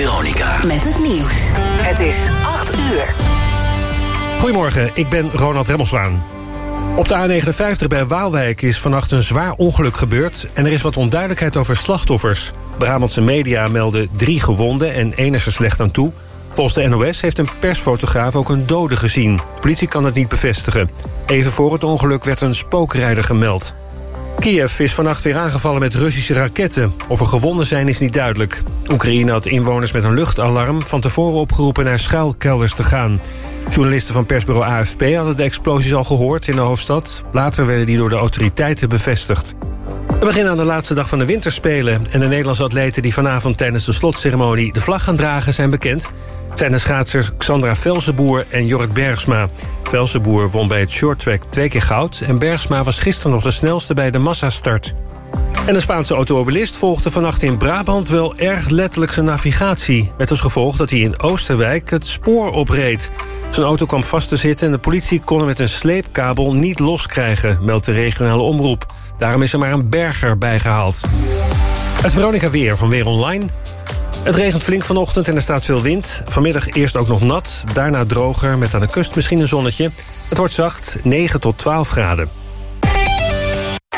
Veronica. Met het nieuws. Het is 8 uur. Goedemorgen, ik ben Ronald Remmelswaan. Op de A59 bij Waalwijk is vannacht een zwaar ongeluk gebeurd... en er is wat onduidelijkheid over slachtoffers. Brabantse media melden drie gewonden en één is er slecht aan toe. Volgens de NOS heeft een persfotograaf ook een dode gezien. De politie kan het niet bevestigen. Even voor het ongeluk werd een spookrijder gemeld. Kiev is vannacht weer aangevallen met Russische raketten. Of er gewonnen zijn is niet duidelijk. Oekraïne had inwoners met een luchtalarm... van tevoren opgeroepen naar schuilkelders te gaan. Journalisten van persbureau AFP hadden de explosies al gehoord in de hoofdstad. Later werden die door de autoriteiten bevestigd. We beginnen aan de laatste dag van de winterspelen... en de Nederlandse atleten die vanavond tijdens de slotceremonie... de vlag gaan dragen zijn bekend zijn de schaatsers Xandra Velsenboer en Jorrit Bergsma. Velsenboer won bij het shorttrack twee keer goud... en Bergsma was gisteren nog de snelste bij de massastart. En de Spaanse automobilist volgde vannacht in Brabant wel erg letterlijk zijn navigatie. Met als gevolg dat hij in Oosterwijk het spoor opreed. Zijn auto kwam vast te zitten en de politie kon hem met een sleepkabel niet loskrijgen, meldt de regionale omroep. Daarom is er maar een berger bijgehaald. Het Veronica Weer van Weer Online. Het regent flink vanochtend en er staat veel wind. Vanmiddag eerst ook nog nat, daarna droger met aan de kust misschien een zonnetje. Het wordt zacht, 9 tot 12 graden.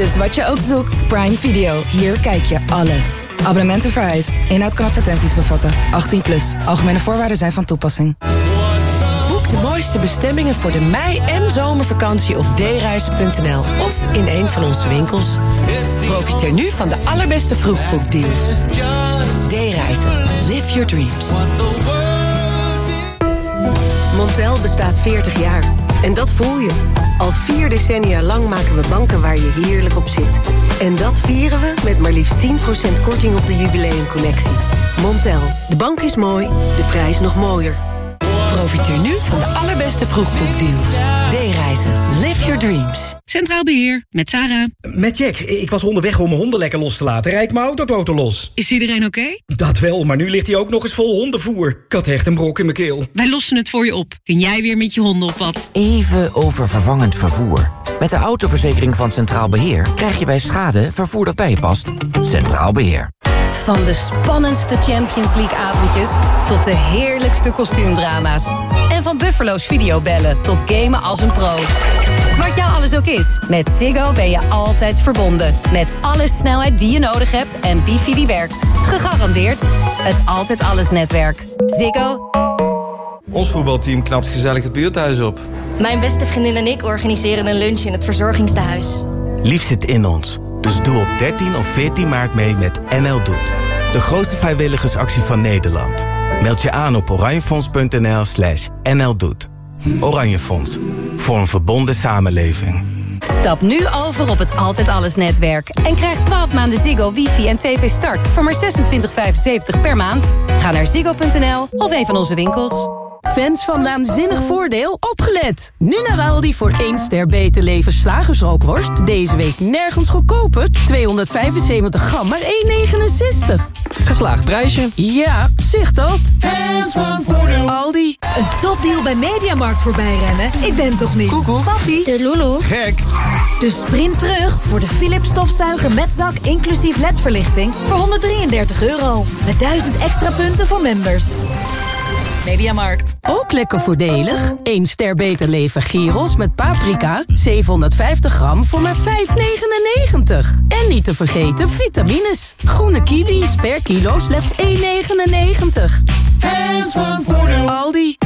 Dus wat je ook zoekt, Prime Video. Hier kijk je alles. Abonnementen vereist. Inhoud kan advertenties bevatten. 18 plus. Algemene voorwaarden zijn van toepassing. Boek de mooiste bestemmingen voor de mei- en zomervakantie op dereizen.nl of in een van onze winkels. Profiteer nu van de allerbeste vroegboekdeals. D-reizen. Live your dreams. Montel bestaat 40 jaar. En dat voel je. Al vier decennia lang maken we banken waar je heerlijk op zit. En dat vieren we met maar liefst 10% korting op de jubileumcollectie. Montel. De bank is mooi, de prijs nog mooier. Profiteer nu van de allerbeste vroegboekdeals. D-reizen. Live your dreams. Centraal Beheer, met Sarah. Met Jack. Ik was onderweg om mijn honden lekker los te laten. Rijd mijn autoboten los. Is iedereen oké? Dat wel, maar nu ligt hij ook nog eens vol hondenvoer. Ik had echt een brok in mijn keel. Wij lossen het voor je op. Kun jij weer met je honden op wat? Even over vervangend vervoer. Met de autoverzekering van Centraal Beheer krijg je bij schade vervoer dat bij je past. Centraal Beheer. Van de spannendste Champions League avondjes tot de heerlijkste kostuumdrama's. En van Buffalo's videobellen tot gamen als een pro. Wat jou alles ook is, met Ziggo ben je altijd verbonden. Met alle snelheid die je nodig hebt en wifi die werkt. Gegarandeerd het Altijd Alles netwerk. Ziggo. Ons voetbalteam knapt gezellig het buurthuis op. Mijn beste vriendin en ik organiseren een lunch in het verzorgingstehuis. Lief zit in ons. Dus doe op 13 of 14 maart mee met NL Doet. De grootste vrijwilligersactie van Nederland. Meld je aan op oranjefonds.nl slash nldoet. Oranje Fonds. Voor een verbonden samenleving. Stap nu over op het Altijd Alles netwerk. En krijg 12 maanden Ziggo, wifi en tv start voor maar 26,75 per maand. Ga naar ziggo.nl of een van onze winkels. Fans van Naanzinnig Voordeel, opgelet! Nu naar Aldi voor 1 ster beter leven slagersrookworst. Deze week nergens goedkoper. 275 gram, maar 1,69. Geslaagd prijsje. Ja, zicht dat. Fans van Voordeel. Aldi. Een topdeal bij Mediamarkt voorbij rennen? Ik ben toch niet? Koekoek. Papi. De Lulu. Gek. Dus sprint terug voor de Philips stofzuiger met zak inclusief ledverlichting voor 133 euro. Met 1000 extra punten voor members. Mediamarkt. Ook lekker voordelig. 1 ster beter leven gyros met paprika. 750 gram voor maar 5,99. En niet te vergeten vitamines. Groene kiwis per kilo slechts 1,99. Hands van Voordeel. Aldi.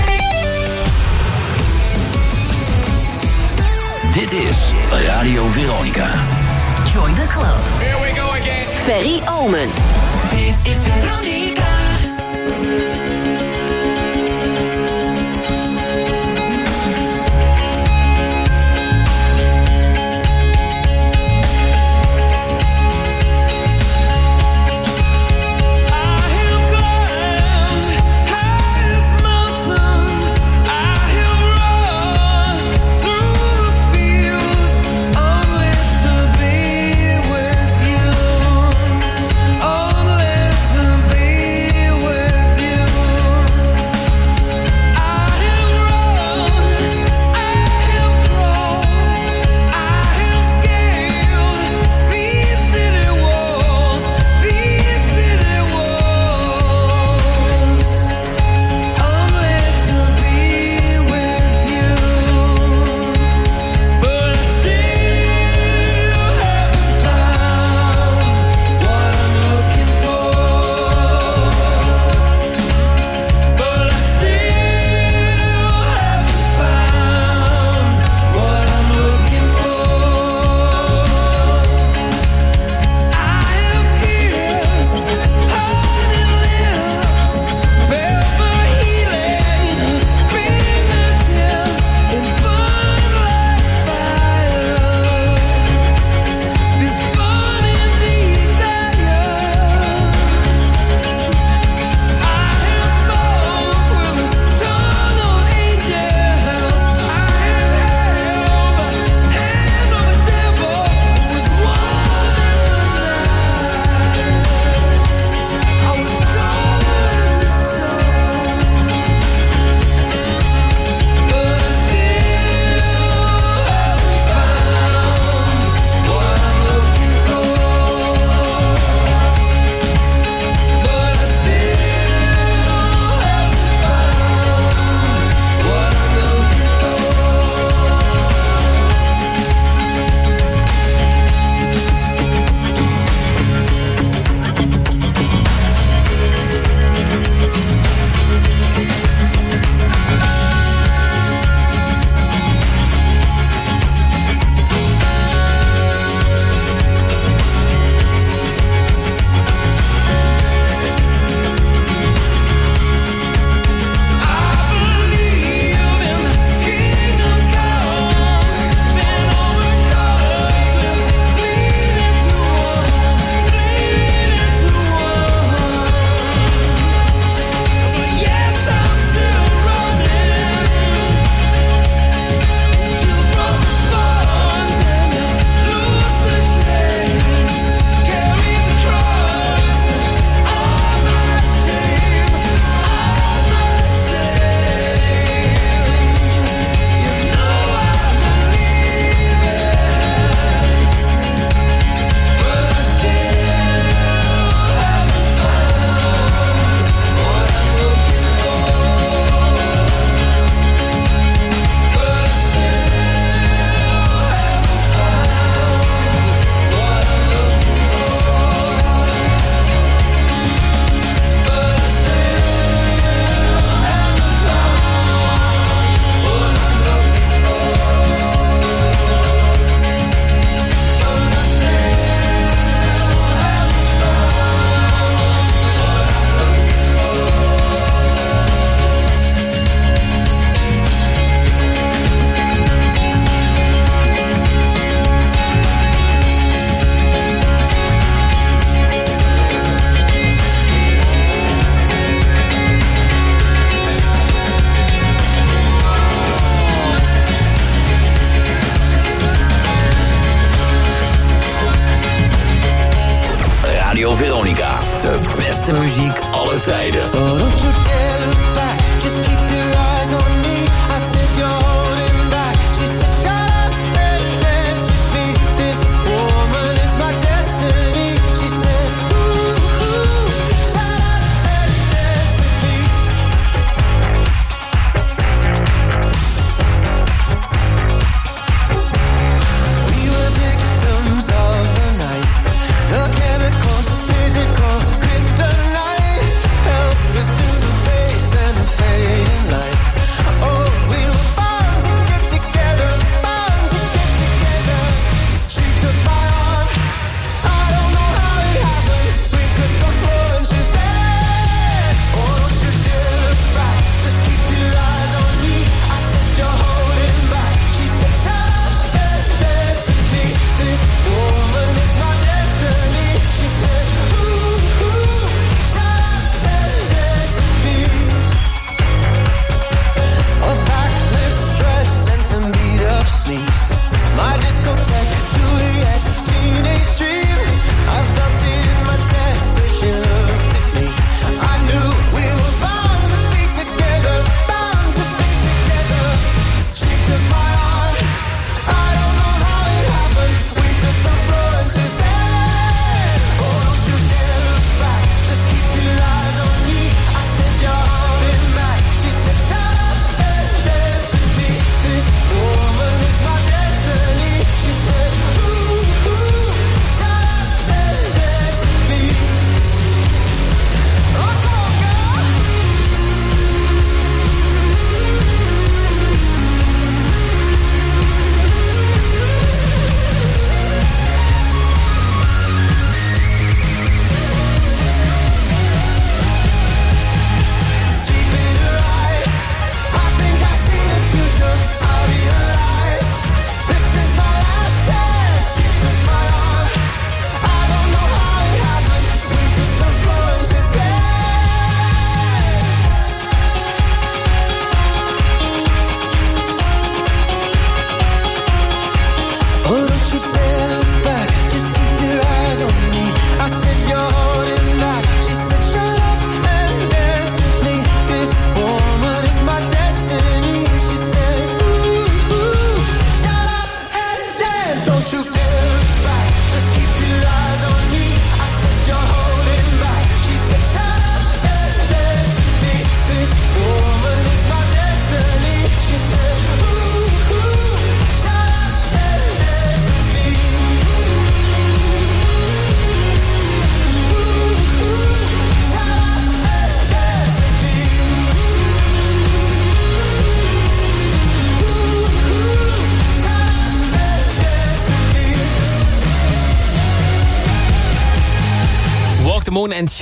Dit is Radio Veronica. Join the club. Here we go again. Ferry Omen. Dit is Veronica.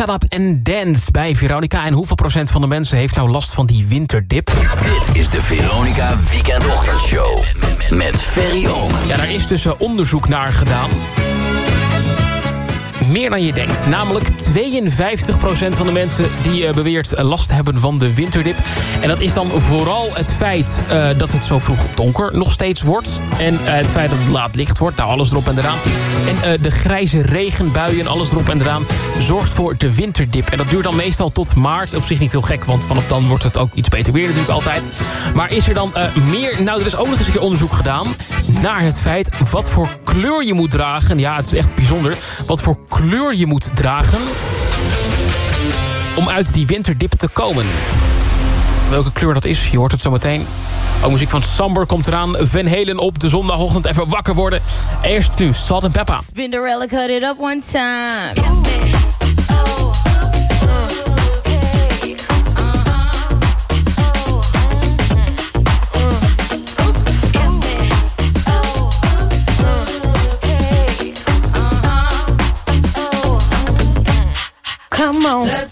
Shut Up and Dance bij Veronica. En hoeveel procent van de mensen heeft nou last van die winterdip? Dit is de Veronica weekendochtendshow met Ferry Omen. Ja, daar is dus eh, onderzoek naar gedaan meer dan je denkt. Namelijk 52% van de mensen die eh, beweert eh, last hebben van de winterdip. En dat is dan vooral het feit eh, dat het zo vroeg donker nog steeds wordt. En het feit dat het laat licht wordt. Nou, alles erop en eraan. En de grijze regenbuien, alles erop en eraan, zorgt voor de winterdip. En dat duurt dan meestal tot maart. Op zich niet heel gek, want vanaf dan wordt het ook iets beter weer natuurlijk altijd. Maar is er dan meer... Nou, er is ook nog eens een keer onderzoek gedaan naar het feit wat voor kleur je moet dragen. Ja, het is echt bijzonder. Wat voor kleur kleur je moet dragen om uit die winterdip te komen. Welke kleur dat is, je hoort het zo meteen. Ook muziek van Samber komt eraan. Van Helen op de zondagochtend even wakker worden. Eerst nu Salt en Peppa. Cut it up one time. Let's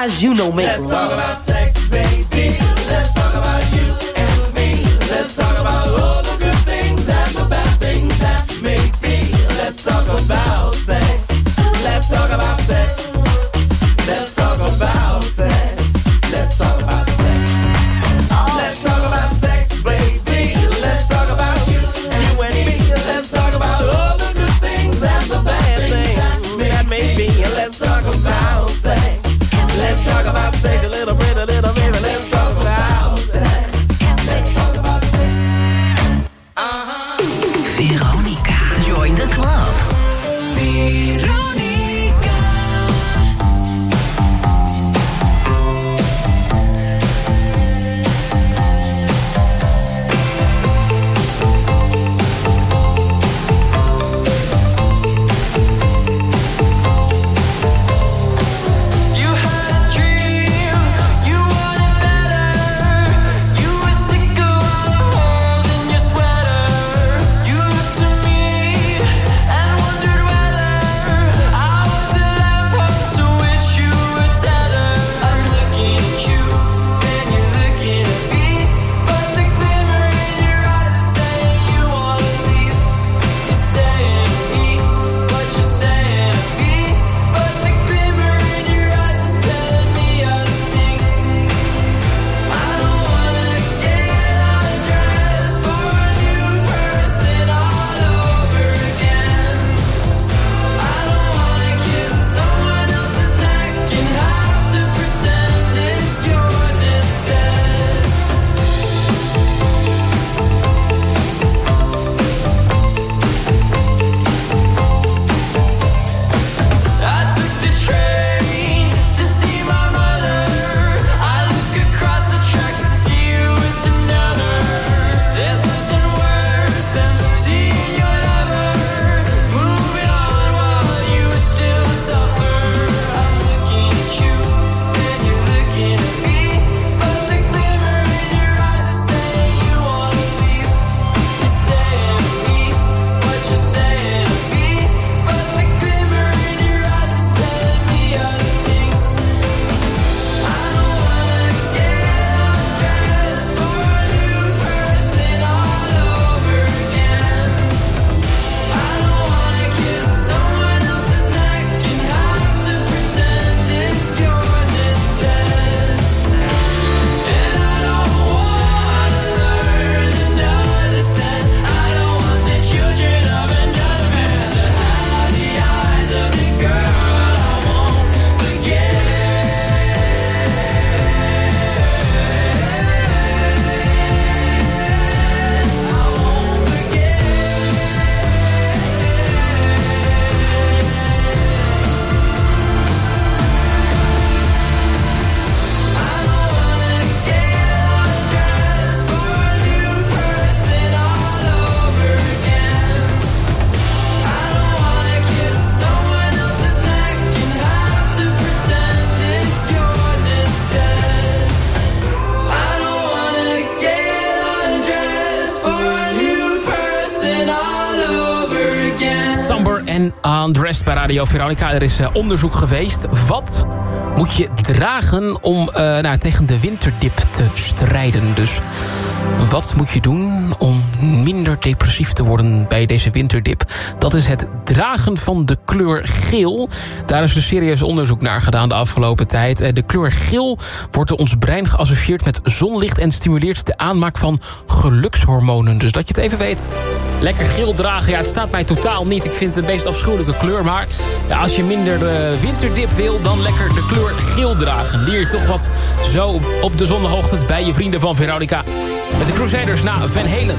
guys you know make Let's love? Radio Veronica. Er is eh, onderzoek geweest. Wat moet je dragen om eh, nou, tegen de winterdip te strijden? Dus wat moet je doen om minder depressief te worden bij deze winterdip? Dat is het dragen van de kleur geel. Daar is een serieus onderzoek naar gedaan de afgelopen tijd. Eh, de kleur geel wordt door ons brein geassocieerd met zonlicht... en stimuleert de aanmaak van gelukshormonen. Dus dat je het even weet. Lekker geel dragen, ja, het staat mij totaal niet. Ik vind het een meest afschuwelijke kleur. Maar als je minder uh, winterdip wil, dan lekker de kleur geel dragen. Leer je toch wat zo op de zondagochtend bij je vrienden van Veronica. Met de Crusaders na Van Helen.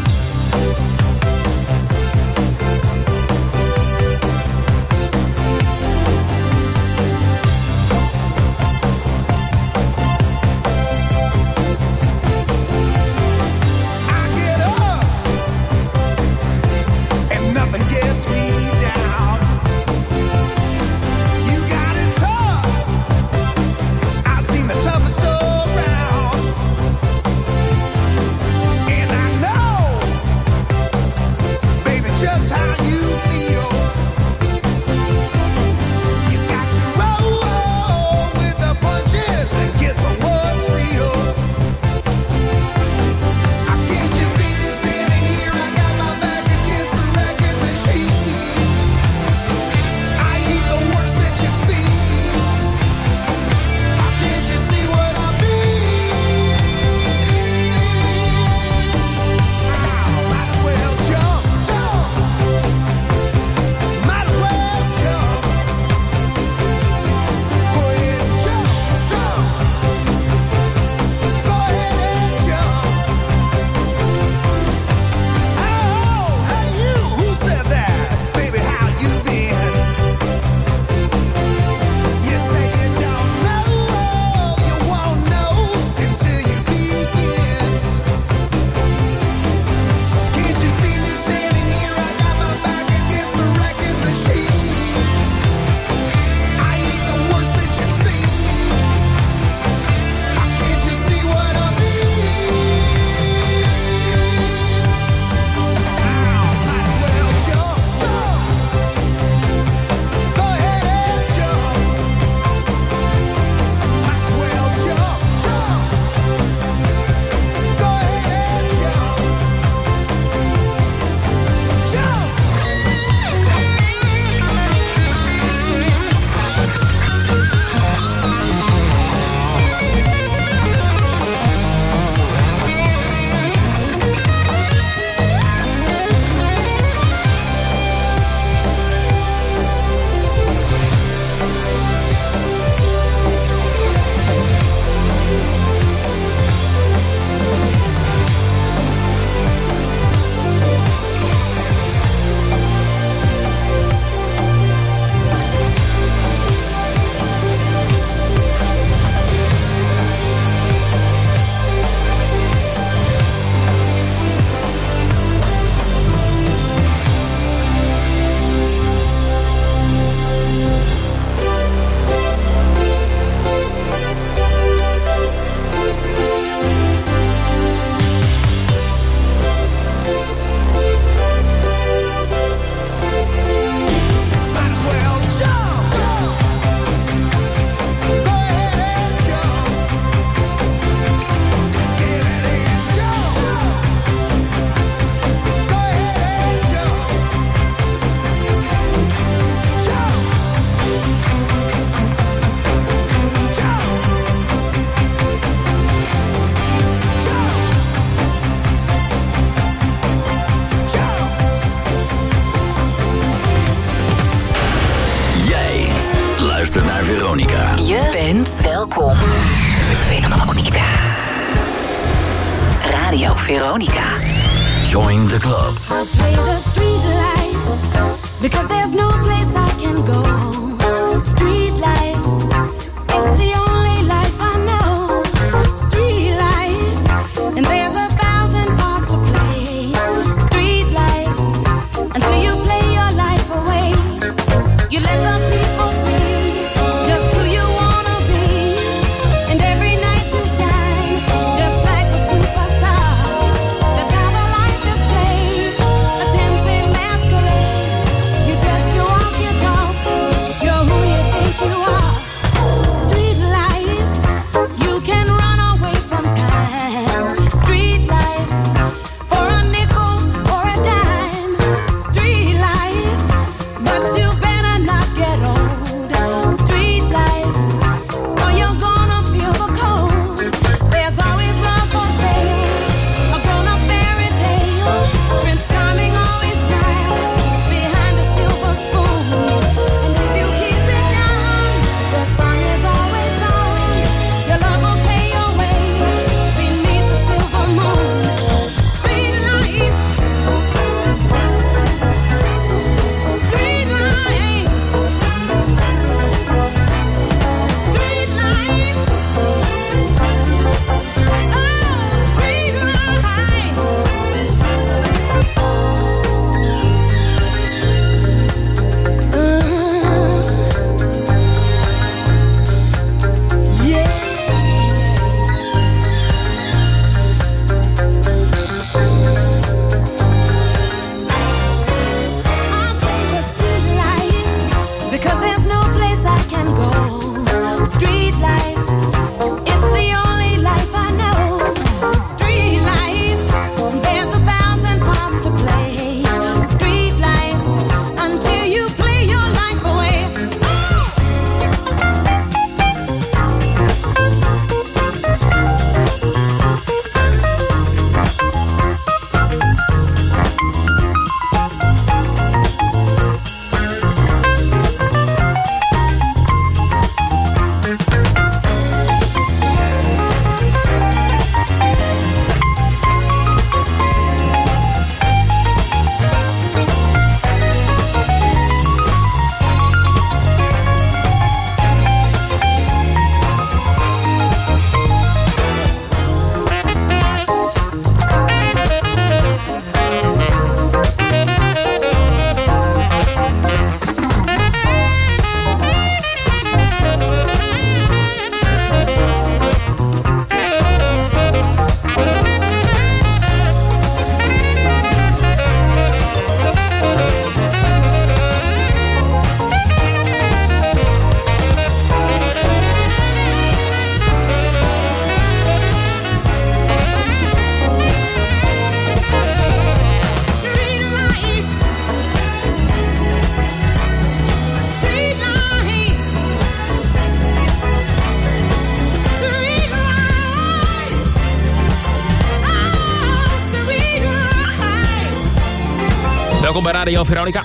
Welkom bij Radio Veronica.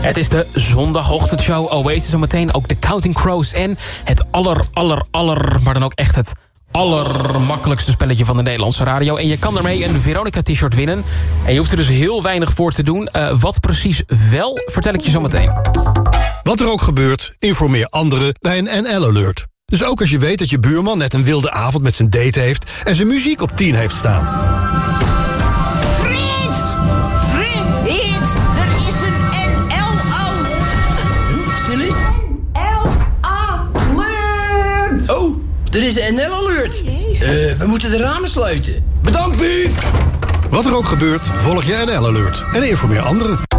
Het is de zondagochtendshow Oasis. Zometeen ook de Counting Crows en het aller, aller, aller... maar dan ook echt het allermakkelijkste spelletje van de Nederlandse radio. En je kan daarmee een Veronica-t-shirt winnen. En je hoeft er dus heel weinig voor te doen. Uh, wat precies wel, vertel ik je zometeen. Wat er ook gebeurt, informeer anderen bij een NL-alert. Dus ook als je weet dat je buurman net een wilde avond met zijn date heeft... en zijn muziek op 10 heeft staan. Er is een NL-alert. Uh, we moeten de ramen sluiten. Bedankt, Bief! Wat er ook gebeurt, volg je NL-alert. En informeer anderen.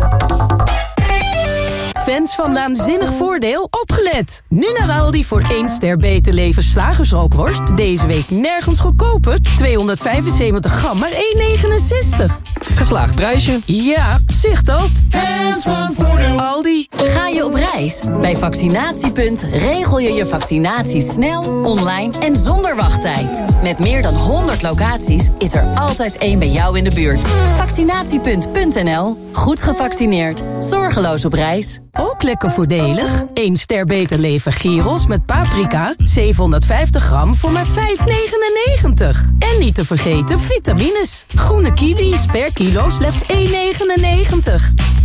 Fans van Naanzinnig Voordeel, opgelet! Nu naar Aldi voor 1 ster beter leven slagersrookworst. Deze week nergens goedkoper. 275 gram, maar 1,69. Geslaagd prijsje. Ja, zicht dat. Fans van Voordeel. Aldi. Ga je op reis? Bij Vaccinatiepunt regel je je vaccinatie snel, online en zonder wachttijd. Met meer dan 100 locaties is er altijd één bij jou in de buurt. Vaccinatiepunt.nl. Goed gevaccineerd. Zorgeloos op reis. Ook lekker voordelig. 1 ster beter leven gyros met paprika. 750 gram voor maar 5,99. En niet te vergeten vitamines. Groene kiwis per kilo slechts 1,99.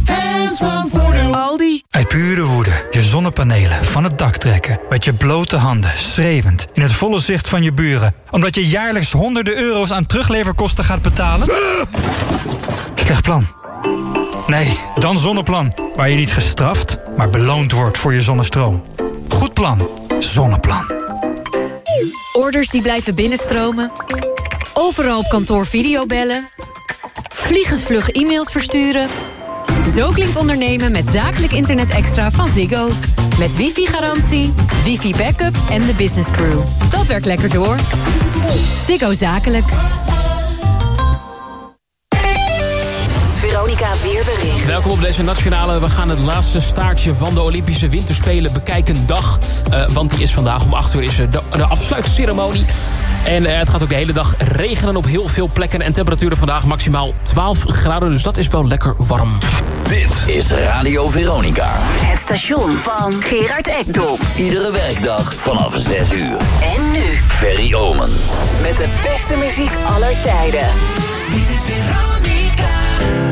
Fans van Voordeel. Aldi. Uit pure woede je zonnepanelen van het dak trekken. Met je blote handen, schreeuwend, in het volle zicht van je buren. Omdat je jaarlijks honderden euro's aan terugleverkosten gaat betalen? Slecht plan. Nee, dan Zonneplan. Waar je niet gestraft, maar beloond wordt voor je zonnestroom. Goed plan. Zonneplan. Orders die blijven binnenstromen. Overal op kantoor videobellen. Vliegensvlug e-mails versturen. Zo klinkt ondernemen met zakelijk internet extra van Ziggo. Met wifi-garantie, wifi-backup en de business crew. Dat werkt lekker door. Ziggo Zakelijk. Welkom op deze nationale. We gaan het laatste staartje van de Olympische Winterspelen bekijken dag. Uh, want die is vandaag om 8 uur is de, de afsluitceremonie. En uh, het gaat ook de hele dag regenen op heel veel plekken. En temperaturen vandaag maximaal 12 graden. Dus dat is wel lekker warm. Dit is Radio Veronica. Het station van Gerard Ekdom. Iedere werkdag vanaf 6 uur. En nu Ferry Omen. met de beste muziek aller tijden. Dit is Veronica.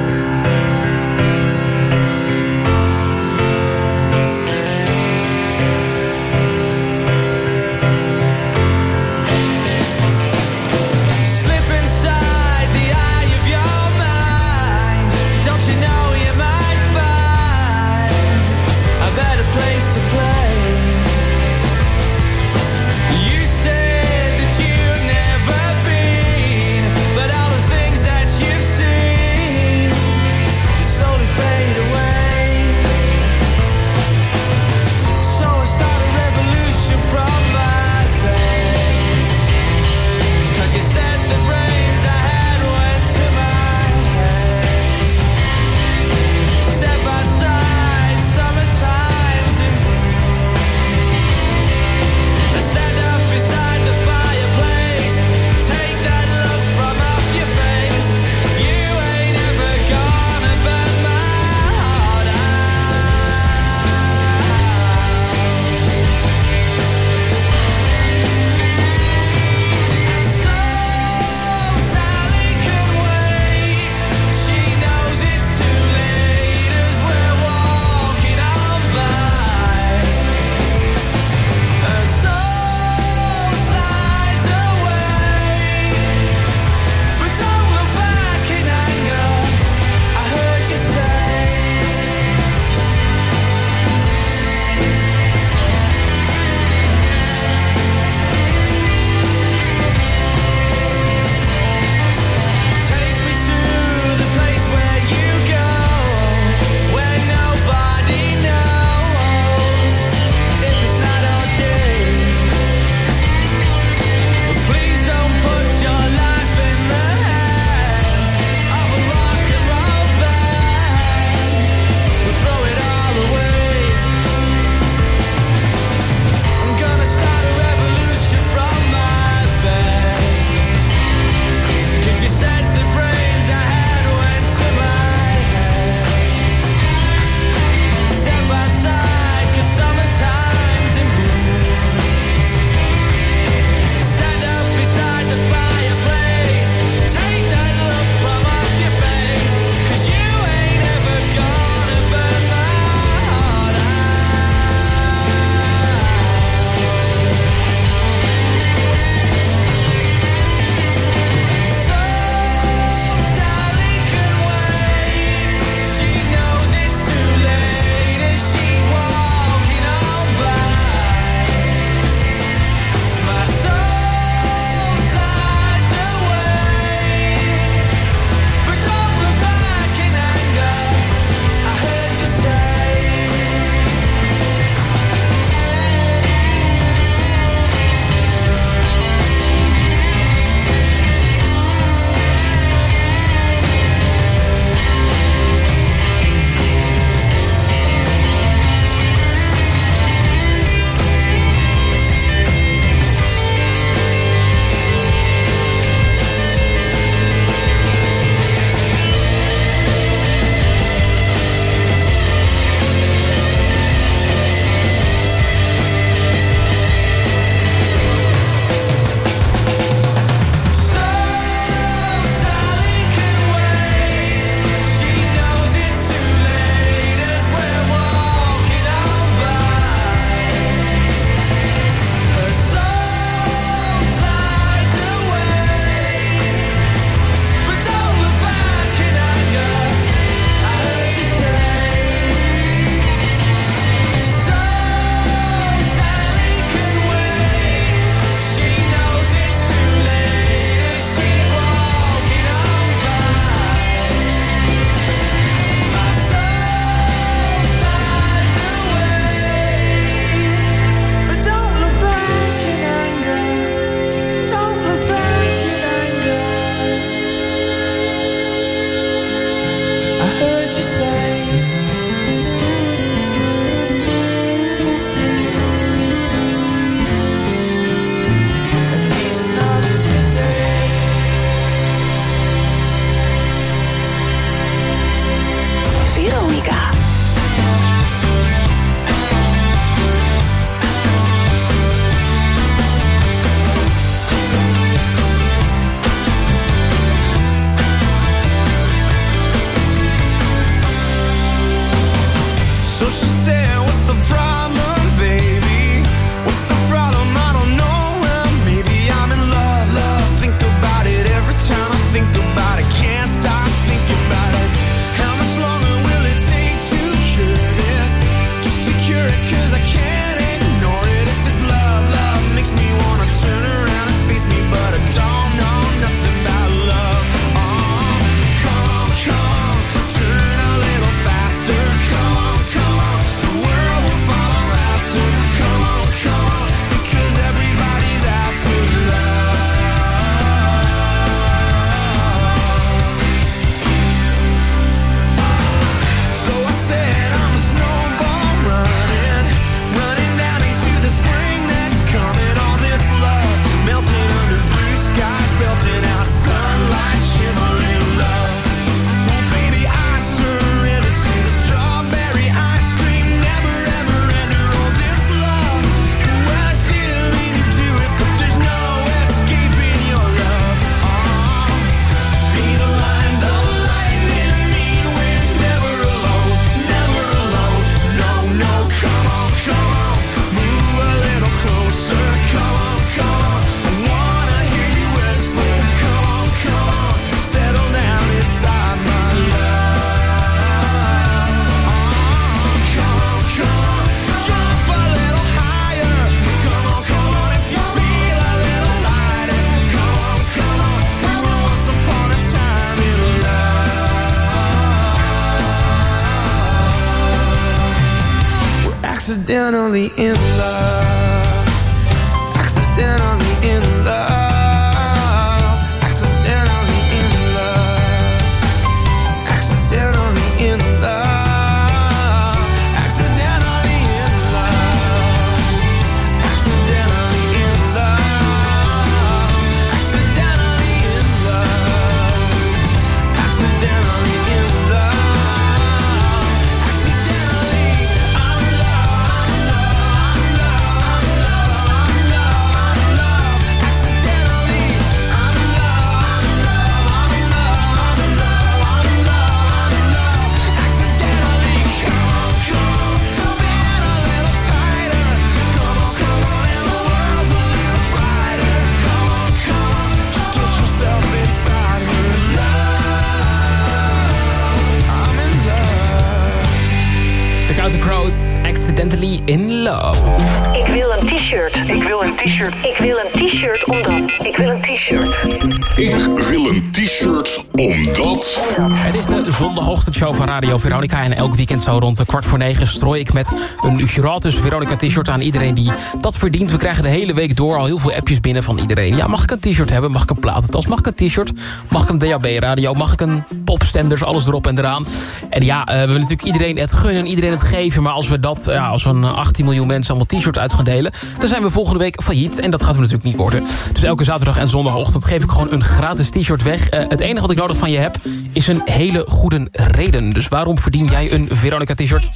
Zondagochtendshow van Radio Veronica. En elk weekend zo rond de kwart voor negen strooi ik met een gratis Veronica t-shirt aan iedereen die dat verdient. We krijgen de hele week door al heel veel appjes binnen van iedereen. Ja, mag ik een t-shirt hebben? Mag ik een platentas? Mag ik een t-shirt? Mag ik een DAB-radio? Mag ik een popstenders? Alles erop en eraan. En ja, eh, we willen natuurlijk iedereen het gunnen, iedereen het geven. Maar als we dat, ja, als we een 18 miljoen mensen allemaal t-shirts uit gaan delen... dan zijn we volgende week failliet. En dat gaat we natuurlijk niet worden. Dus elke zaterdag en zondagochtend geef ik gewoon een gratis t-shirt weg. Eh, het enige wat ik nodig van je heb, is een hele goede reden. Dus waarom verdien jij een Veronica t-shirt?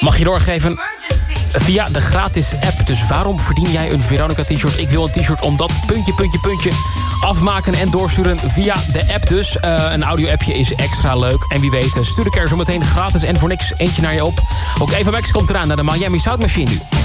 Mag je doorgeven via de gratis app. Dus waarom verdien jij een Veronica t-shirt? Ik wil een t-shirt omdat puntje, puntje, puntje afmaken en doorsturen via de app dus. Eh, een audio-appje is extra leuk. En wie weet, eh, stuur ik er zo meteen gratis en voor niks eentje naar je op. Ook Eva Max komt eraan naar de Miami Sound Machine nu.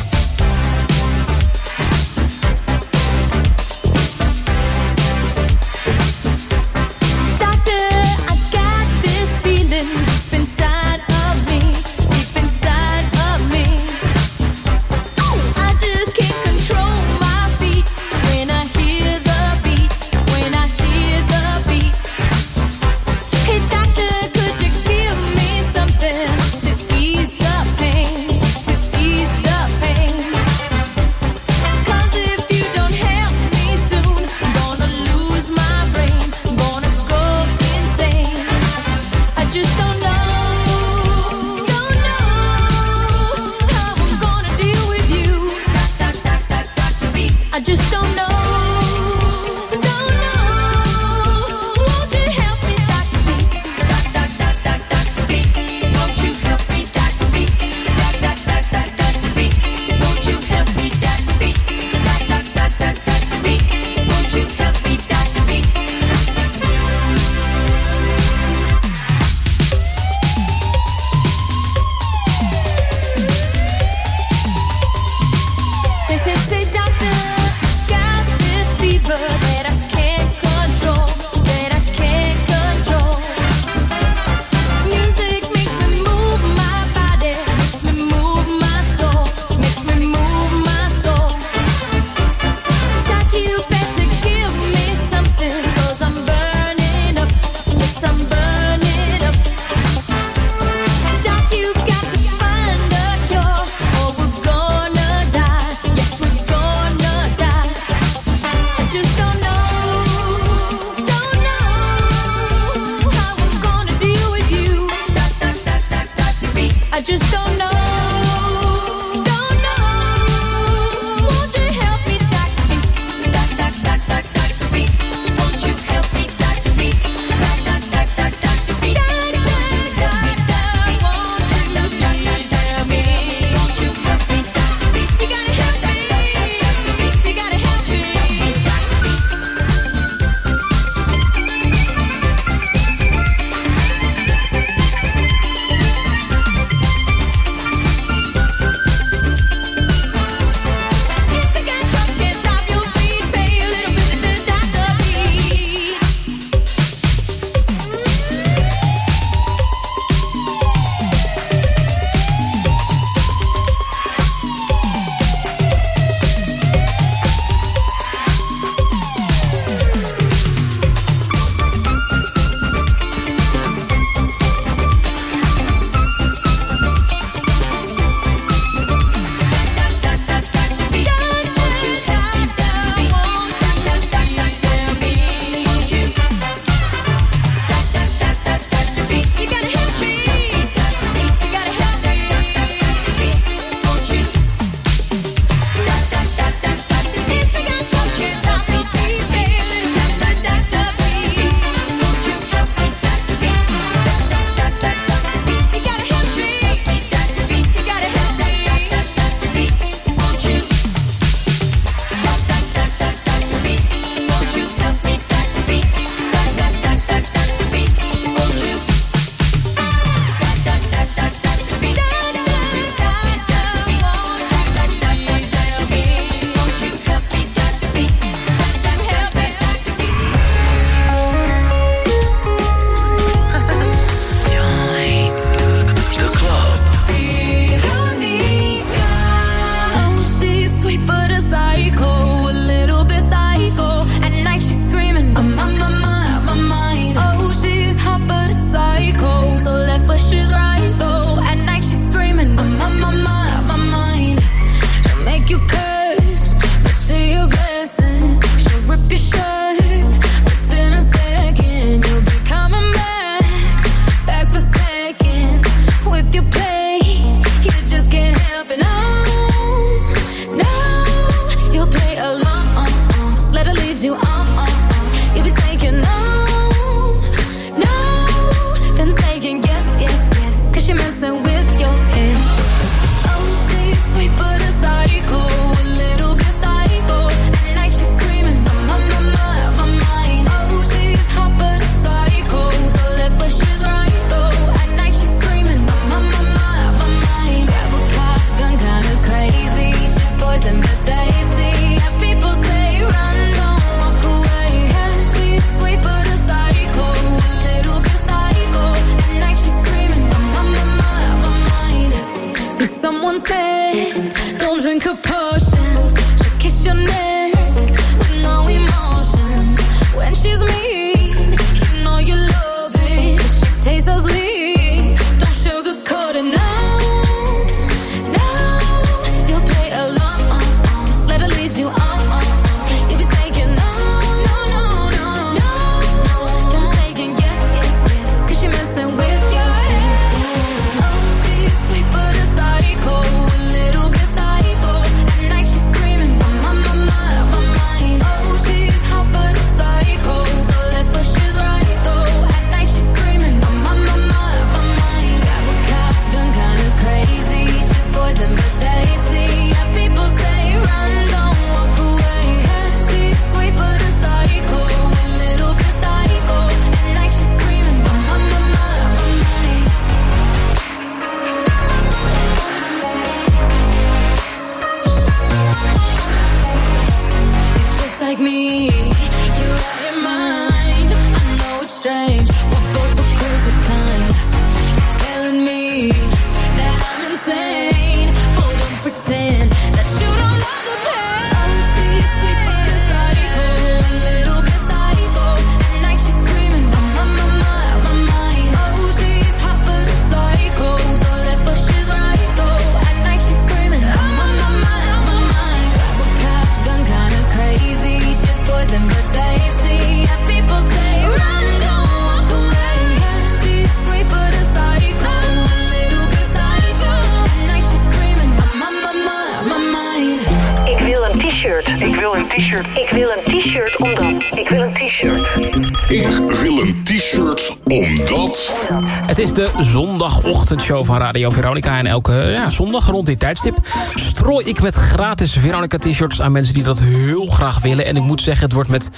zondagochtendshow van Radio Veronica. En elke ja, zondag rond dit tijdstip strooi ik met gratis Veronica t-shirts aan mensen die dat heel graag willen. En ik moet zeggen, het wordt met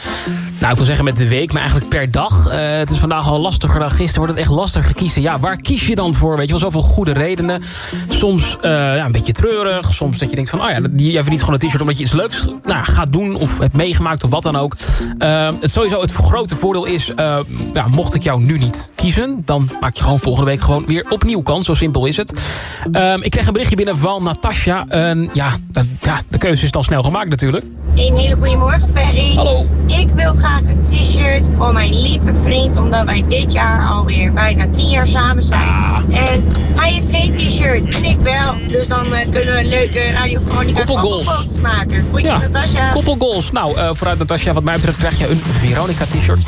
nou, ik wil zeggen met de week, maar eigenlijk per dag. Eh, het is vandaag al lastiger dan gisteren. Wordt het echt lastiger kiezen. Ja, waar kies je dan voor? Weet je wel, zoveel goede redenen. Soms eh, ja, een beetje treurig. Soms dat je denkt van, oh ja, jij verdient gewoon een t-shirt... omdat je iets leuks nou, gaat doen of hebt meegemaakt of wat dan ook. Uh, het sowieso het grote voordeel is... ja, mocht ik jou nu niet kiezen... dan maak je gewoon volgende week gewoon weer opnieuw kans. Zo simpel is het. Ehm, ik kreeg een berichtje binnen van Natasja. ja, ja, de keuze is dan snel gemaakt natuurlijk. Een hele goede morgen, Ferry. Hallo. Ik wil graag vriend, omdat wij dit jaar alweer bijna tien jaar samen zijn. Ah. En hij heeft geen t-shirt en ik wel. Dus dan eh, kunnen we een leuke Radio Veronica koppelgoals maken. Goed, ja. Natasja. Koppelgoals. Nou, eh, vooruit Natasja, wat mij betreft krijg je een Veronica t-shirt.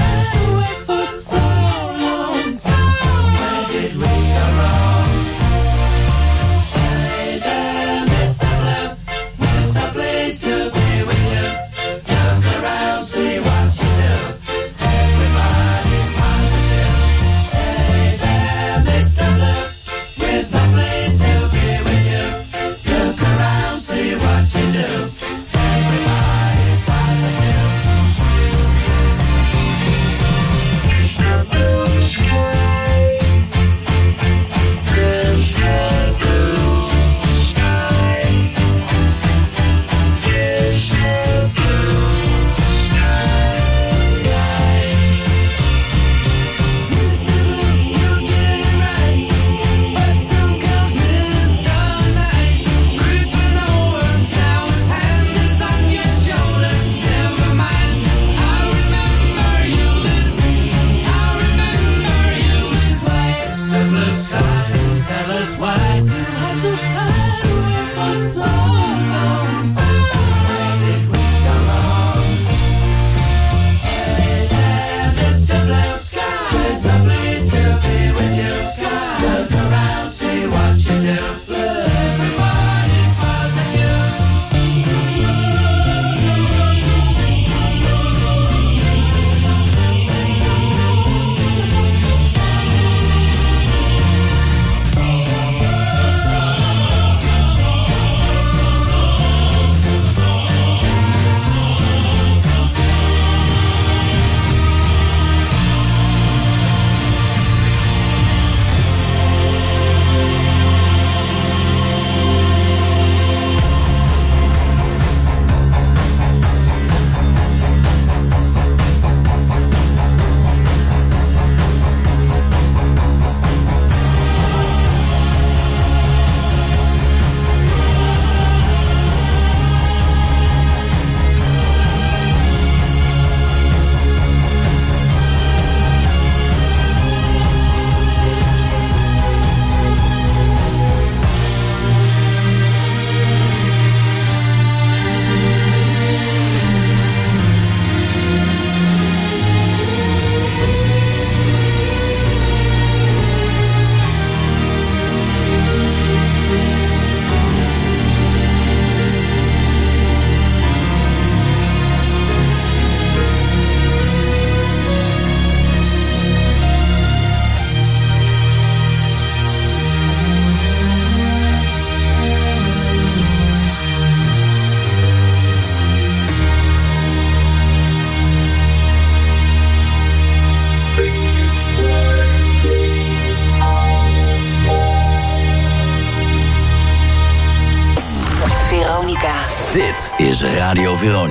Radio Verona.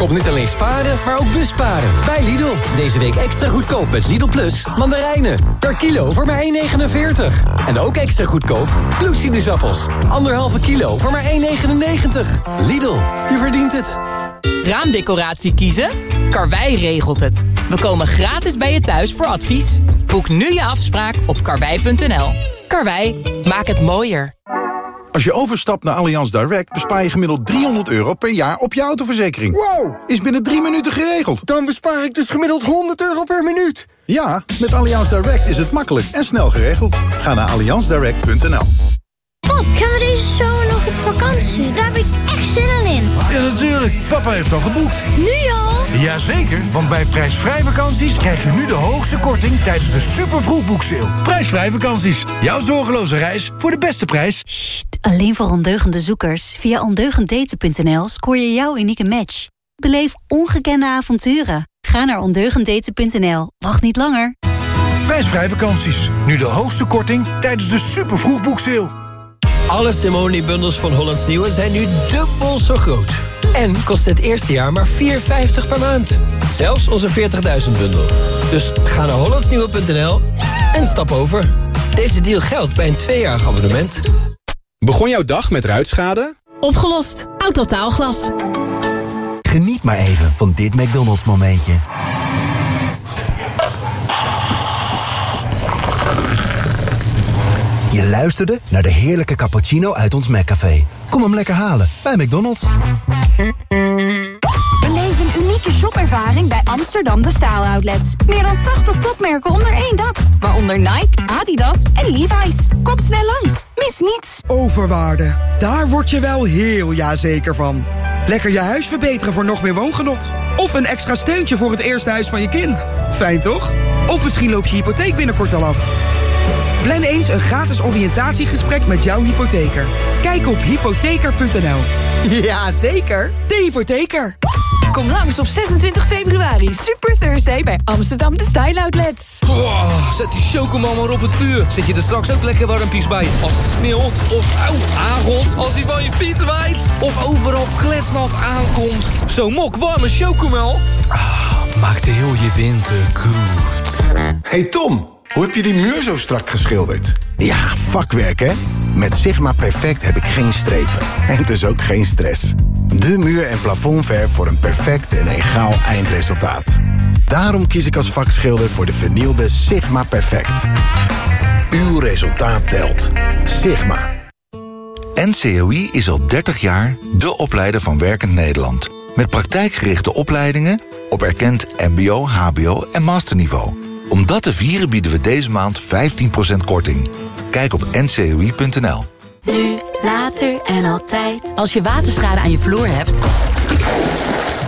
Kom niet alleen sparen, maar ook busparen. Bij Lidl. Deze week extra goedkoop met Lidl Plus mandarijnen. Per kilo voor maar 1,49. En ook extra goedkoop bloedsinusappels. Anderhalve kilo voor maar 1,99. Lidl, je verdient het. Raamdecoratie kiezen? Karwei regelt het. We komen gratis bij je thuis voor advies. Boek nu je afspraak op karwei.nl. Karwei, maak het mooier. Als je overstapt naar Allianz Direct bespaar je gemiddeld 300 euro per jaar op je autoverzekering. Wow! Is binnen drie minuten geregeld. Dan bespaar ik dus gemiddeld 100 euro per minuut. Ja, met Allianz Direct is het makkelijk en snel geregeld. Ga naar allianzdirect.nl Pap, gaan we deze zomer nog op vakantie? Daar heb ik echt zin in. Ja, natuurlijk. Papa heeft al geboekt. Nu al? Jazeker, want bij prijsvrij vakanties krijg je nu de hoogste korting tijdens de super vroegboekseil. Prijsvrij vakanties. Jouw zorgeloze reis voor de beste prijs. Alleen voor ondeugende zoekers. Via ondeugenddaten.nl scoor je jouw unieke match. Beleef ongekende avonturen. Ga naar ondeugenddaten.nl. Wacht niet langer. Prijsvrij vakanties. Nu de hoogste korting tijdens de super vroegboekseil. Alle Simone-bundels van Hollands Nieuwe zijn nu dubbel zo groot. En kost het eerste jaar maar 4,50 per maand. Zelfs onze 40.000-bundel. Dus ga naar hollandsnieuwe.nl en stap over. Deze deal geldt bij een tweejarig abonnement. Begon jouw dag met ruitschade? Opgelost. Autotaalglas. Geniet maar even van dit McDonald's momentje. Je luisterde naar de heerlijke cappuccino uit ons McCafé. Kom hem lekker halen bij McDonald's. Beleef een unieke shopervaring bij Amsterdam De Staal Outlets. Meer dan 80 topmerken onder één dak. Waaronder Nike, Adidas en Levi's. Kom snel langs. Mis niets. Overwaarde. Daar word je wel heel jazeker van. Lekker je huis verbeteren voor nog meer woongenot. Of een extra steuntje voor het eerste huis van je kind. Fijn toch? Of misschien loopt je hypotheek binnenkort al af. Plan eens een gratis oriëntatiegesprek met jouw hypotheker. Kijk op hypotheker.nl. Ja, zeker. De hypotheker. Kom langs op 26 februari. Super Thursday bij Amsterdam De Style Outlets. Oh, zet die chocomel maar op het vuur. Zet je er straks ook lekker warmpies bij. Als het sneeuwt of auw, aangot. Als hij van je fiets waait. Of overal kletsnat aankomt. Zo'n mok warme chocomel. Ah, maakt heel je winter goed. Hey Tom, hoe heb je die muur zo strak geschilderd? Ja, vakwerk hè? Met Sigma Perfect heb ik geen strepen. En dus ook geen stress. De muur- en plafondverf voor een perfect en egaal eindresultaat. Daarom kies ik als vakschilder voor de vernielde Sigma Perfect. Uw resultaat telt. Sigma. NCOI is al 30 jaar de opleider van Werkend Nederland. Met praktijkgerichte opleidingen op erkend mbo, hbo en masterniveau. Om dat te vieren bieden we deze maand 15% korting. Kijk op ncoi.nl. Nu, later en altijd. Als je waterschade aan je vloer hebt,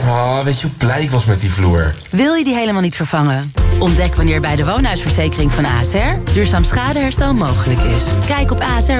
Oh, weet je hoe blij ik was met die vloer? wil je die helemaal niet vervangen. Ontdek wanneer bij de woonhuisverzekering van ASR duurzaam schadeherstel mogelijk is. Kijk op ASR